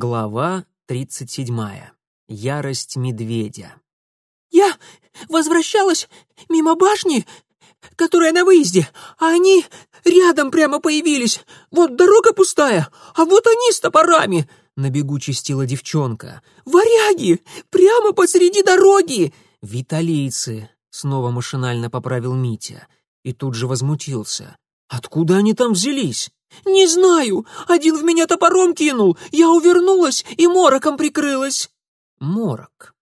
Глава 37. Ярость медведя. «Я возвращалась мимо башни, которая на выезде, а они рядом прямо появились. Вот дорога пустая, а вот они с топорами!» На бегу чистила девчонка. «Варяги! Прямо посреди дороги!» «Виталийцы!» — снова машинально поправил Митя. И тут же возмутился. «Откуда они там взялись?» «Не знаю. Один в меня топором кинул. Я увернулась и мороком прикрылась». Морок.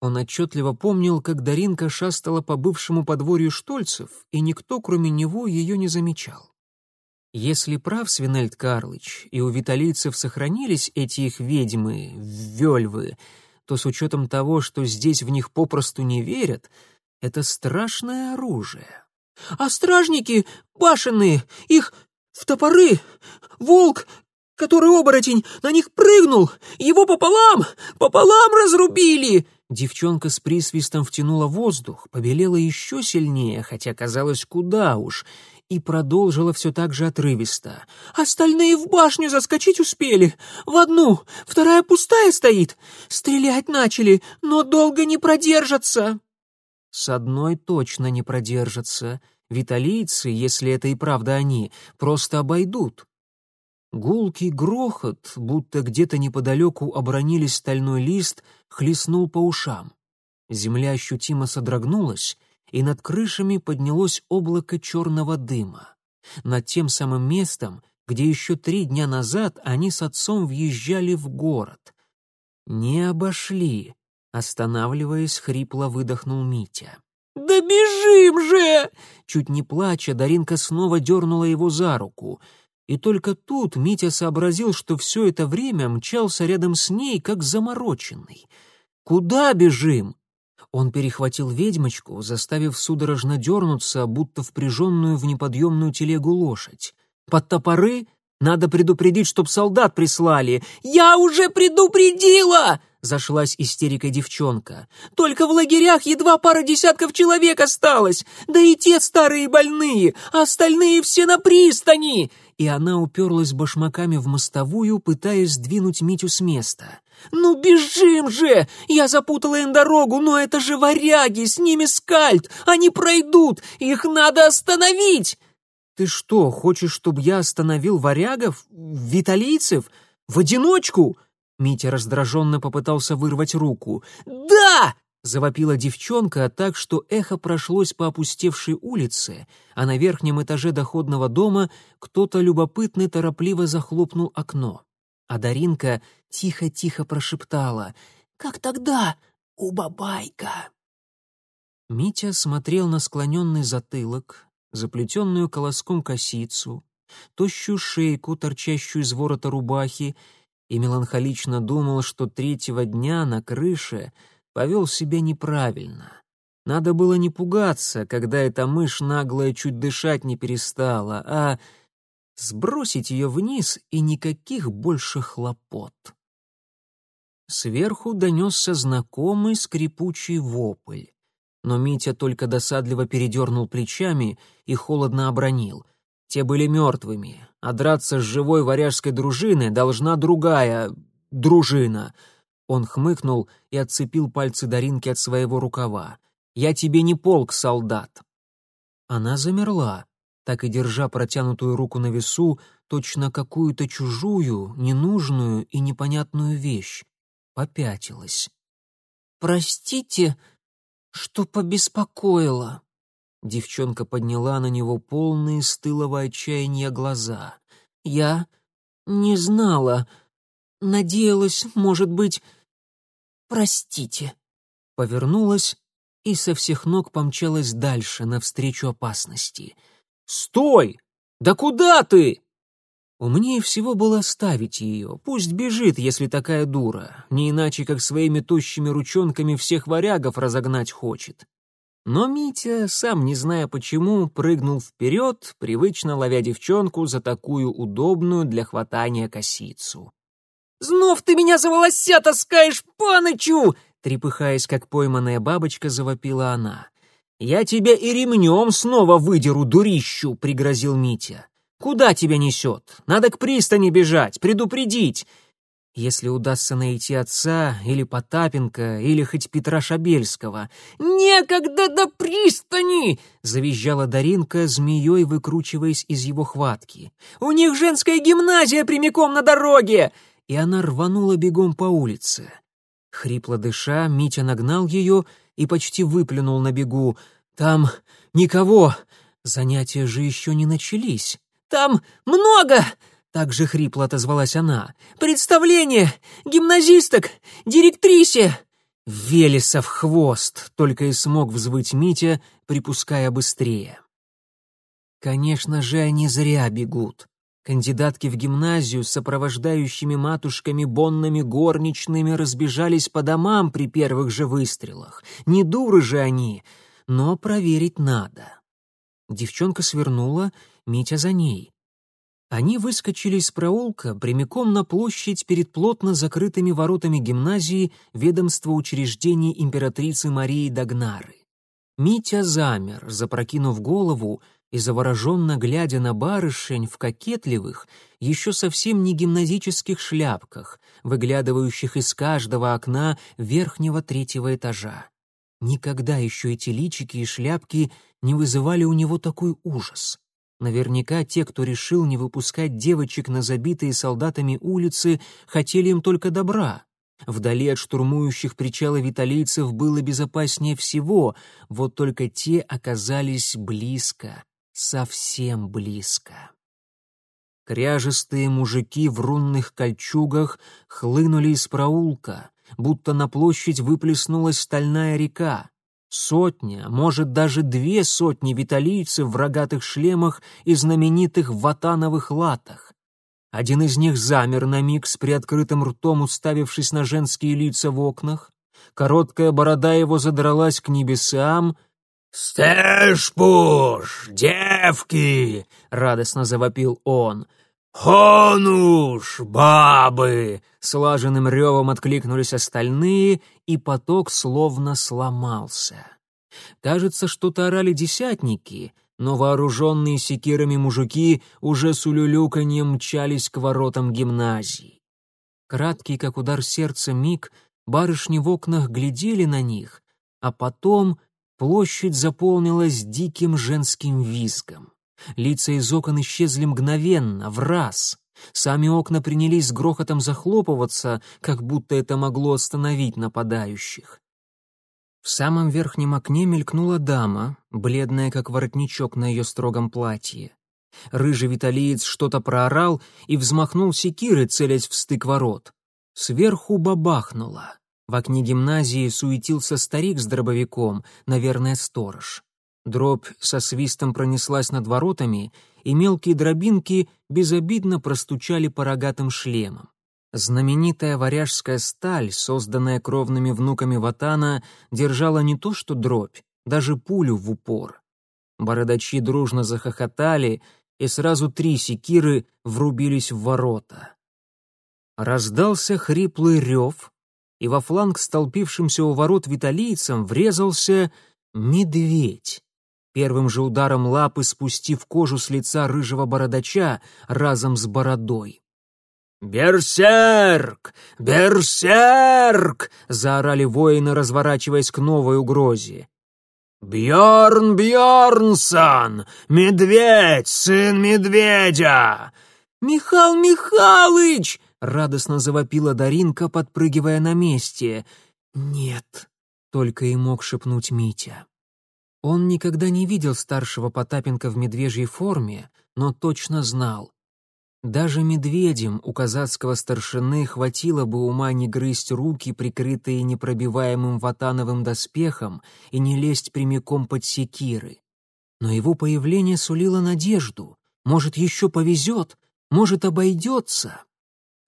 Он отчетливо помнил, как Даринка шастала по бывшему подворью Штольцев, и никто, кроме него, ее не замечал. Если прав Свинельд Карлыч, и у виталийцев сохранились эти их ведьмы, вельвы, то с учетом того, что здесь в них попросту не верят, это страшное оружие. «А стражники башенные, их в топоры! Волк, который оборотень, на них прыгнул! Его пополам, пополам разрубили!» Девчонка с присвистом втянула воздух, побелела еще сильнее, хотя казалось куда уж, и продолжила все так же отрывисто. «Остальные в башню заскочить успели. В одну, вторая пустая стоит. Стрелять начали, но долго не продержатся». «С одной точно не продержатся. Виталийцы, если это и правда они, просто обойдут. Гулкий грохот, будто где-то неподалеку обронили стальной лист, хлестнул по ушам. Земля ощутимо содрогнулась, и над крышами поднялось облако черного дыма. Над тем самым местом, где еще три дня назад они с отцом въезжали в город. Не обошли, останавливаясь, хрипло выдохнул Митя. «Да бежим же!» Чуть не плача, Даринка снова дернула его за руку. И только тут Митя сообразил, что все это время мчался рядом с ней, как замороченный. «Куда бежим?» Он перехватил ведьмочку, заставив судорожно дернуться, будто впряженную в неподъемную телегу лошадь. «Под топоры? Надо предупредить, чтоб солдат прислали!» «Я уже предупредила!» — зашлась истерикой девчонка. «Только в лагерях едва пара десятков человек осталось, да и те старые больные, а остальные все на пристани!» И она уперлась башмаками в мостовую, пытаясь сдвинуть Митю с места. «Ну бежим же! Я запутала им дорогу, но это же варяги, с ними скальд! Они пройдут! Их надо остановить!» «Ты что, хочешь, чтобы я остановил варягов? Виталийцев? В одиночку?» Митя раздраженно попытался вырвать руку. «Да!» — завопила девчонка так, что эхо прошлось по опустевшей улице, а на верхнем этаже доходного дома кто-то любопытный торопливо захлопнул окно. А Даринка тихо-тихо прошептала «Как тогда, у бабайка?» Митя смотрел на склоненный затылок, заплетенную колоском косицу, тощую шейку, торчащую из ворота рубахи, и меланхолично думал, что третьего дня на крыше повел себя неправильно. Надо было не пугаться, когда эта мышь наглая чуть дышать не перестала, а сбросить ее вниз и никаких больше хлопот. Сверху донесся знакомый скрипучий вопль. Но Митя только досадливо передернул плечами и холодно обронил. Те были мертвыми, а драться с живой варяжской дружиной должна другая дружина. Он хмыкнул и отцепил пальцы Даринки от своего рукава. «Я тебе не полк, солдат!» Она замерла, так и держа протянутую руку на весу, точно какую-то чужую, ненужную и непонятную вещь. Попятилась. «Простите, что побеспокоила», Девчонка подняла на него полные стылого отчаяния глаза. «Я не знала. Надеялась, может быть... Простите». Повернулась и со всех ног помчалась дальше, навстречу опасности. «Стой! Да куда ты?» Умнее всего было оставить ее. Пусть бежит, если такая дура. Не иначе, как своими тощими ручонками всех варягов разогнать хочет. Но Митя, сам не зная почему, прыгнул вперед, привычно ловя девчонку за такую удобную для хватания косицу. «Знов ты меня за волося таскаешь, панычу!» Трепыхаясь, как пойманная бабочка, завопила она. «Я тебя и ремнем снова выдеру, дурищу!» — пригрозил Митя. «Куда тебя несет? Надо к пристани бежать, предупредить!» Если удастся найти отца, или Потапенко, или хоть Петра Шабельского. «Некогда до пристани!» — завизжала Даринка, змеей выкручиваясь из его хватки. «У них женская гимназия прямиком на дороге!» И она рванула бегом по улице. Хрипло дыша, Митя нагнал ее и почти выплюнул на бегу. «Там никого! Занятия же еще не начались!» «Там много!» Так же хрипло отозвалась она. «Представление! Гимназисток! Директрисе!» «Велесов хвост!» — только и смог взвыть Митя, припуская быстрее. Конечно же, они зря бегут. Кандидатки в гимназию с сопровождающими матушками бонными горничными разбежались по домам при первых же выстрелах. Не дуры же они, но проверить надо. Девчонка свернула, Митя за ней. Они выскочили из проулка прямиком на площадь перед плотно закрытыми воротами гимназии ведомства учреждений императрицы Марии Дагнары. Митя замер, запрокинув голову и завороженно глядя на барышень в кокетливых, еще совсем не гимназических шляпках, выглядывающих из каждого окна верхнего третьего этажа. Никогда еще эти личики и шляпки не вызывали у него такой ужас. Наверняка те, кто решил не выпускать девочек на забитые солдатами улицы, хотели им только добра. Вдали от штурмующих причалы виталийцев было безопаснее всего, вот только те оказались близко, совсем близко. Кряжестые мужики в рунных кольчугах хлынули из проулка, будто на площадь выплеснулась стальная река. Сотня, может даже две сотни виталийцев в рогатых шлемах и знаменитых ватановых латах. Один из них замер на миг с приоткрытым ртом, уставившись на женские лица в окнах. Короткая борода его задралась к небесам. «Стэшпуш, девки!» — радостно завопил он. «Хонуш, бабы!» Слаженным ревом откликнулись остальные, и поток словно сломался. Кажется, что-то орали десятники, но вооруженные секирами мужики уже с улюлюканьем мчались к воротам гимназии. Краткий, как удар сердца, миг барышни в окнах глядели на них, а потом площадь заполнилась диким женским визгом. Лица из окон исчезли мгновенно, в раз. Сами окна принялись с грохотом захлопываться, как будто это могло остановить нападающих. В самом верхнем окне мелькнула дама, бледная, как воротничок на ее строгом платье. Рыжий виталиец что-то проорал и взмахнул секирой, целясь в стык ворот. Сверху бабахнуло. В окне гимназии суетился старик с дробовиком, наверное, сторож. Дробь со свистом пронеслась над воротами, и мелкие дробинки безобидно простучали по рогатым шлемам. Знаменитая варяжская сталь, созданная кровными внуками Ватана, держала не то что дробь, даже пулю в упор. Бородачи дружно захохотали, и сразу три секиры врубились в ворота. Раздался хриплый рев, и во фланг столпившимся у ворот виталийцам врезался медведь первым же ударом лапы спустив кожу с лица рыжего бородача разом с бородой. «Берсерк! Берсерк!» — заорали воины, разворачиваясь к новой угрозе. «Бьорн Бьорнсон! Медведь, сын медведя!» «Михал Михалыч!» — радостно завопила Даринка, подпрыгивая на месте. «Нет», — только и мог шепнуть Митя. Он никогда не видел старшего Потапенко в медвежьей форме, но точно знал. Даже медведям у казацкого старшины хватило бы ума не грызть руки, прикрытые непробиваемым ватановым доспехом, и не лезть прямиком под секиры. Но его появление сулило надежду. Может, еще повезет, может, обойдется.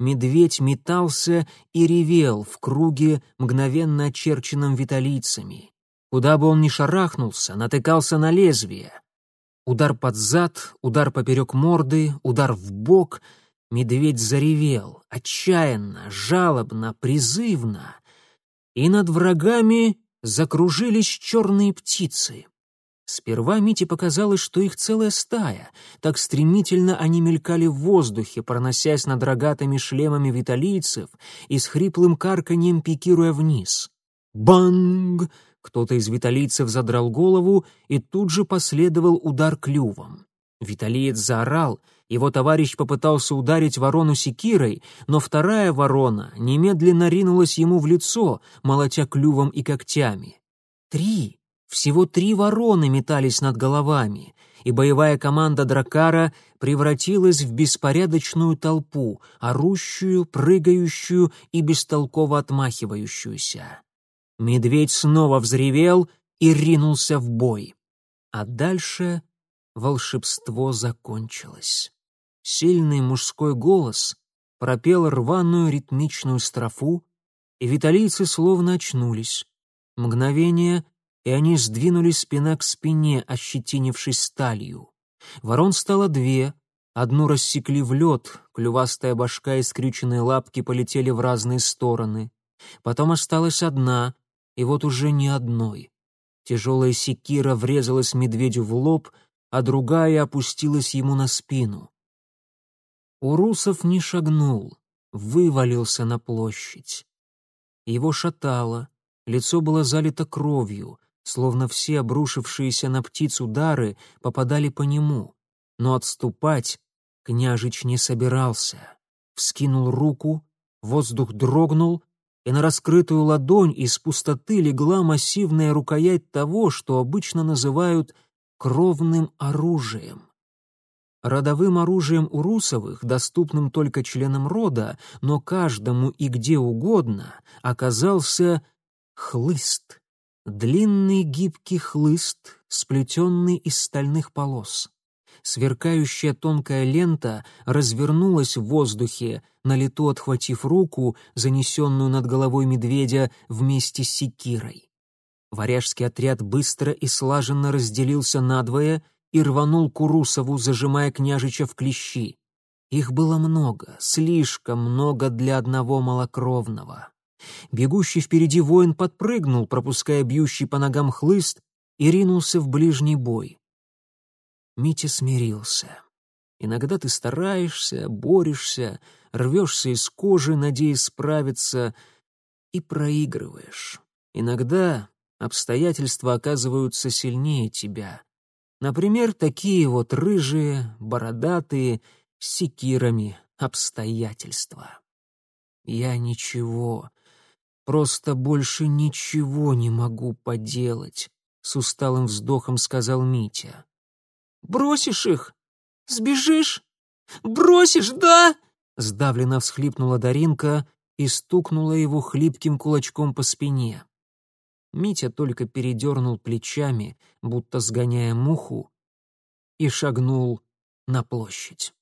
Медведь метался и ревел в круге, мгновенно очерченном виталийцами. Куда бы он ни шарахнулся, натыкался на лезвие. Удар под зад, удар поперек морды, удар в бок. Медведь заревел, отчаянно, жалобно, призывно. И над врагами закружились черные птицы. Сперва Мите показалось, что их целая стая. Так стремительно они мелькали в воздухе, проносясь над рогатыми шлемами виталийцев и с хриплым карканьем пикируя вниз. Банг! Кто-то из виталийцев задрал голову, и тут же последовал удар клювом. Виталиец заорал, его товарищ попытался ударить ворону секирой, но вторая ворона немедленно ринулась ему в лицо, молотя клювом и когтями. Три, всего три вороны метались над головами, и боевая команда Дракара превратилась в беспорядочную толпу, орущую, прыгающую и бестолково отмахивающуюся. Медведь снова взревел и ринулся в бой. А дальше волшебство закончилось. Сильный мужской голос пропел рваную ритмичную строфу, и виталийцы словно очнулись. Мгновение, и они сдвинулись спина к спине, ощетинившись сталью. Ворон стало две, одну рассекли в лед, клювастая башка и скрюченные лапки полетели в разные стороны. Потом осталась одна, и вот уже ни одной. Тяжелая секира врезалась медведю в лоб, а другая опустилась ему на спину. Урусов не шагнул, вывалился на площадь. Его шатало, лицо было залито кровью, словно все обрушившиеся на птиц удары попадали по нему, но отступать княжич не собирался. Вскинул руку, воздух дрогнул, и на раскрытую ладонь из пустоты легла массивная рукоять того, что обычно называют кровным оружием. Родовым оружием у Русовых, доступным только членам рода, но каждому и где угодно, оказался хлыст. Длинный гибкий хлыст, сплетенный из стальных полос. Сверкающая тонкая лента развернулась в воздухе, на лету отхватив руку, занесенную над головой медведя вместе с секирой. Варяжский отряд быстро и слаженно разделился надвое и рванул Курусову, зажимая княжича в клещи. Их было много, слишком много для одного малокровного. Бегущий впереди воин подпрыгнул, пропуская бьющий по ногам хлыст, и ринулся в ближний бой. Митя смирился. Иногда ты стараешься, борешься, рвешься из кожи, надеясь справиться, и проигрываешь. Иногда обстоятельства оказываются сильнее тебя. Например, такие вот рыжие, бородатые, с секирами обстоятельства. Я ничего, просто больше ничего не могу поделать, с усталым вздохом сказал Митя. Бросишь их? Сбежишь? Бросишь, да?» Сдавленно всхлипнула Даринка и стукнула его хлипким кулачком по спине. Митя только передернул плечами, будто сгоняя муху, и шагнул на площадь.